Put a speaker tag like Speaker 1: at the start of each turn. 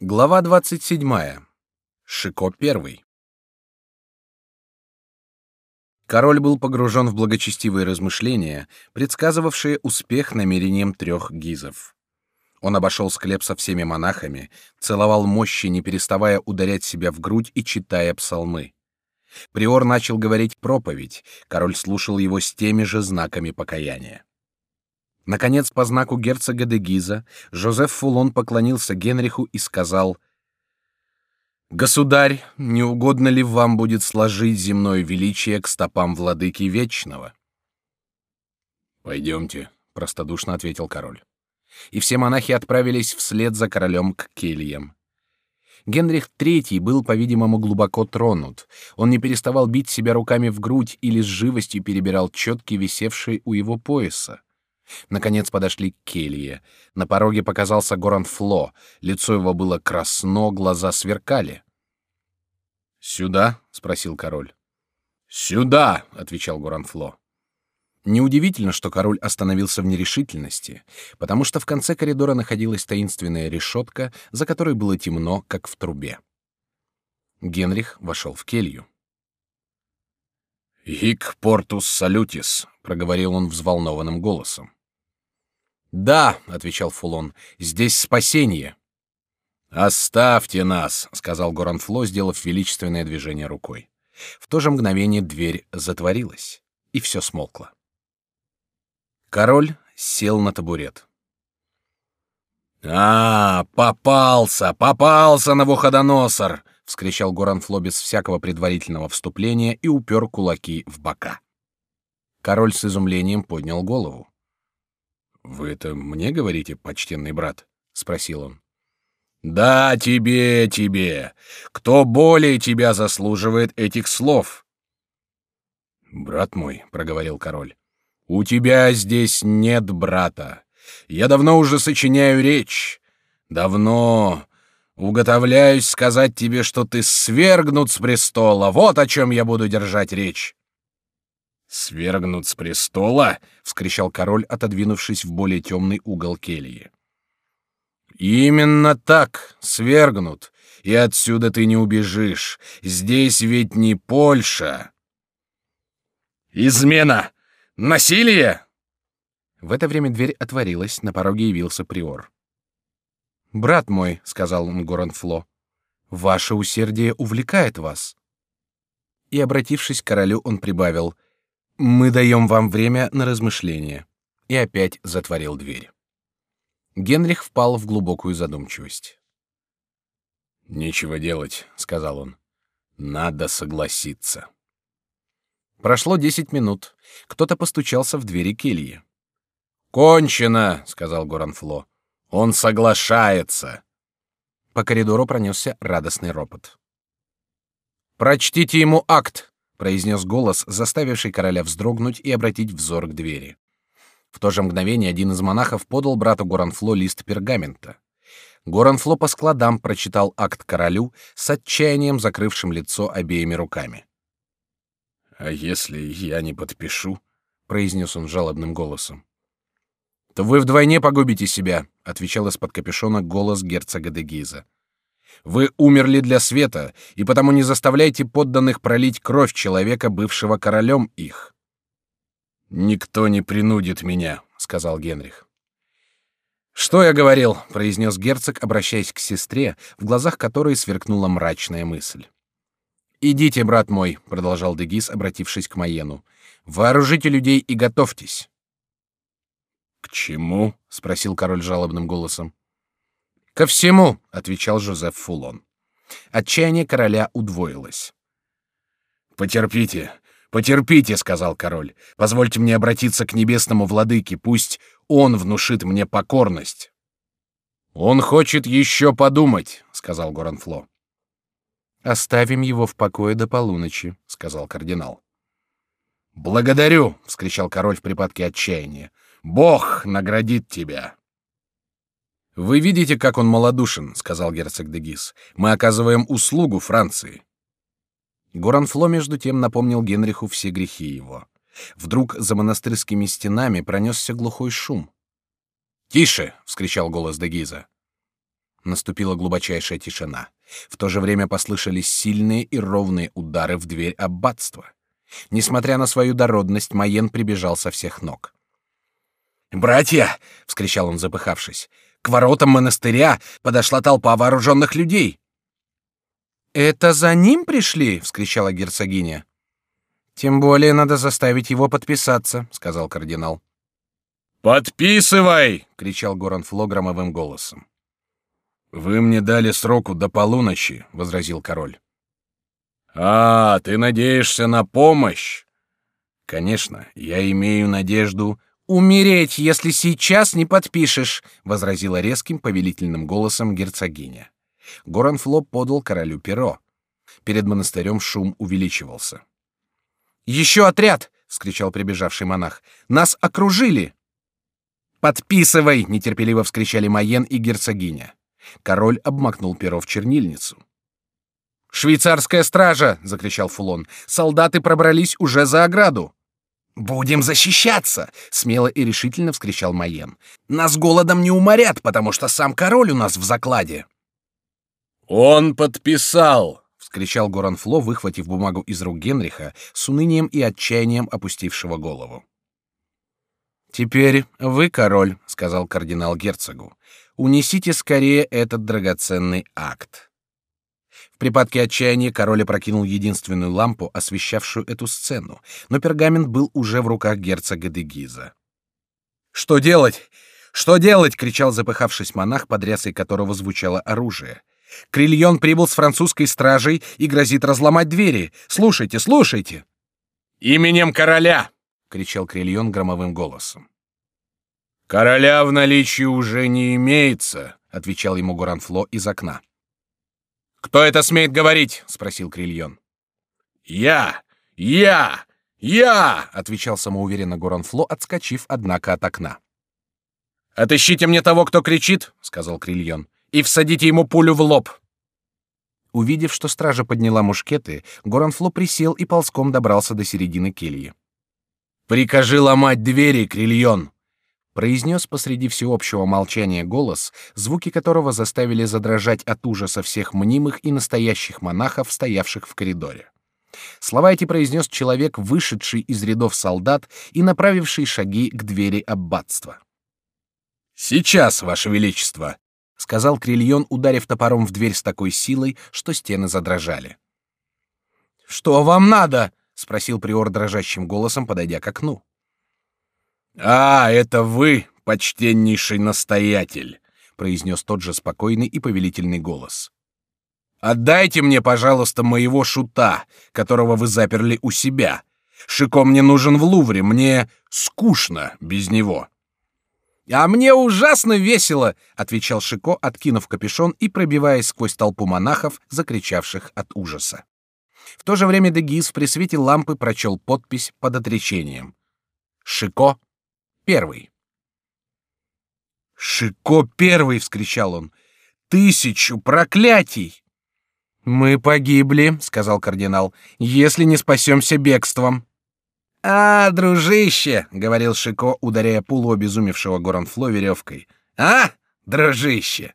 Speaker 1: Глава 27. Шико I. Король был погружен в благочестивые размышления, предсказывавшие успех намерениям трех гизов. Он обошел склеп со всеми монахами, целовал мощи, не переставая ударять себя в грудь и читая псалмы. Приор начал говорить проповедь, король слушал его с теми же знаками покаяния. Наконец, по знаку герцога де Гиза, Жозеф Фулон поклонился Генриху и сказал: Государь, не угодно ли вам будет сложить земное величие к стопам владыки вечного? Пойдемте, простодушно ответил король. И все монахи отправились вслед за королем к кельям. Генрих III был, по-видимому, глубоко тронут. Он не переставал бить себя руками в грудь или с живостью перебирал четки, висевшие у его пояса. Наконец подошли к келье. На пороге показался Горан Фло. Лицо его было красно, глаза сверкали. «Сюда?» — спросил король. «Сюда!» — отвечал Горан Фло. Неудивительно, что король остановился в нерешительности, потому что в конце коридора находилась таинственная решетка, за которой было темно, как в трубе. Генрих вошел в келью. «Хик портус салютис», — проговорил он взволнованным голосом. «Да», — отвечал Фулон, — «здесь спасение». «Оставьте нас», — сказал Горанфло, сделав величественное движение рукой. В то же мгновение дверь затворилась, и все смолкло. Король сел на табурет. «А, попался, попался, Навуходоносор!» — вскричал Горанфло без всякого предварительного вступления и упер кулаки в бока. Король с изумлением поднял голову. Вы это мне говорите, почтенный брат? спросил он. Да, тебе, тебе. Кто более тебя заслуживает этих слов? Брат мой, проговорил король. У тебя здесь нет брата. Я давно уже сочиняю речь. Давно уготовляюсь сказать тебе, что ты свергнут с престола. Вот о чем я буду держать речь. «Свергнут с престола?» — вскричал король, отодвинувшись в более темный угол кельи. «Именно так, свергнут, и отсюда ты не убежишь. Здесь ведь не Польша». «Измена! Насилие!» В это время дверь отворилась, на пороге явился приор. «Брат мой», — сказал он Горанфло, — «ваше усердие увлекает вас». И, обратившись к королю, он прибавил — мы даем вам время на размышление. И опять затворил дверь. Генрих впал в глубокую задумчивость. Нечего делать, сказал он. Надо согласиться. Прошло десять минут. Кто-то постучался в двери кельи. Кончено, сказал Горанфло. Он соглашается. По коридору пронесся радостный ропот. Прочтите ему акт, произнес голос, заставивший короля вздрогнуть и обратить взор к двери. В то же мгновение один из монахов подал брату Горанфло лист пергамента. Горанфло по складам прочитал акт королю с отчаянием закрывшим лицо обеими руками. А если я не подпишу, произнес он жалобным голосом, то вы вдвойне погубите себя, отвечал из-под капюшона голос герцога де Гиза. Вы умерли для света, и потому не заставляйте подданных пролить кровь человека, бывшего королем их. Никто не принудит меня, сказал Генрих. Что я говорил? произнес герцог, обращаясь к сестре, в глазах которой сверкнула мрачная мысль. Идите, брат мой, продолжал Дегис, обратившись к Маену. Вооружите людей и готовьтесь. К чему? спросил король жалобным голосом. Ко всему, отвечал Жозеф Фулон. Отчаяние короля удвоилось. Потерпите, потерпите, сказал король. Позвольте мне обратиться к небесному владыке, пусть он внушит мне покорность. Он хочет еще подумать, сказал Горанфло. Оставим его в покое до полуночи, сказал кардинал. Благодарю, вскричал король в припадке отчаяния. Бог наградит тебя. Вы видите, как он малодушен, сказал герцог де Гис. Мы оказываем услугу Франции. Горанфло между тем напомнил Генриху все грехи его. Вдруг за монастырскими стенами пронесся глухой шум. Тише! вскричал голос де Гиза. Наступила глубочайшая тишина. В то же время послышались сильные и ровные удары в дверь аббатства. Несмотря на свою дородность, Майен прибежал со всех ног. «Братья!» — вскричал он, запыхавшись. «К воротам монастыря подошла толпа вооруженных людей!» «Это за ним пришли?» — вскричала герцогиня. «Тем более надо заставить его подписаться», — сказал кардинал.
Speaker 2: «Подписывай!»
Speaker 1: — кричал Горанфло громовым голосом.
Speaker 2: «Вы мне дали сроку до полуночи», — возразил король. «А, ты надеешься на помощь?» «Конечно, я имею надежду...»
Speaker 1: «Умереть, если сейчас не подпишешь», — возразила резким повелительным голосом герцогиня. Горанфло подал королю перо. Перед монастырем шум увеличивался. «Еще отряд!» — вскричал прибежавший монах. «Нас окружили!» «Подписывай!» — нетерпеливо вскричали Майен и герцогиня. Король обмакнул перо в чернильницу. «Швейцарская стража!» — закричал Фулон. «Солдаты пробрались уже за ограду!» «Будем защищаться!» — смело и решительно вскричал Майен. «Нас голодом не уморят, потому что сам король у нас в закладе!»
Speaker 2: «Он подписал!» — вскричал
Speaker 1: Горанфло, выхватив бумагу из рук Генриха, с унынием и отчаянием опустившего голову. «Теперь вы король», — сказал кардинал герцогу. «Унесите скорее этот драгоценный акт». В припадке отчаяния король опрокинул единственную лампу, освещавшую эту сцену, но пергамент был уже в руках герцога де Гиза. «Что делать? Что делать?» — кричал запыхавшись монах, под рясой которого звучало оружие. «Крильон прибыл с французской стражей и грозит разломать двери. Слушайте, слушайте!»
Speaker 2: «Именем короля!»
Speaker 1: — кричал Крильон громовым голосом.
Speaker 2: «Короля в наличии уже не имеется», — отвечал ему Гуранфло из окна.
Speaker 1: «Кто это смеет говорить?» — спросил Крильон.
Speaker 2: «Я! Я! Я!»
Speaker 1: — отвечал самоуверенно Гуранфло, отскочив, однако, от окна. «Отыщите мне того, кто кричит», — сказал Крильон, — «и всадите ему пулю в лоб». Увидев, что стража подняла мушкеты, Горанфло присел и ползком добрался до середины кельи. «Прикажи ломать двери, Крильон!» Произнес посреди всеобщего молчания голос, звуки которого заставили задрожать от ужаса всех мнимых и настоящих монахов, стоявших в коридоре. Слова эти произнес человек, вышедший из рядов солдат и направивший шаги к двери аббатства. «Сейчас, Ваше Величество!» — сказал Крильон, ударив топором в дверь с такой силой, что стены задрожали. «Что вам надо?» — спросил приор дрожащим голосом, подойдя к окну.
Speaker 2: «А, это вы, почтеннейший настоятель!» — произнес тот же спокойный и повелительный голос. «Отдайте мне, пожалуйста, моего шута, которого вы заперли у себя. Шико мне нужен в Лувре, мне скучно без него».
Speaker 1: «А мне ужасно весело!» — отвечал Шико, откинув капюшон и пробиваясь сквозь толпу монахов, закричавших от ужаса. В то же время Дегиз при свете лампы прочел подпись под отречением. Шико первый. Шико первый, вскричал он. Тысячу проклятий! Мы погибли, сказал кардинал, если не спасемся бегством. А, дружище, говорил Шико, ударяя пулу обезумевшего Горанфло веревкой. А, дружище.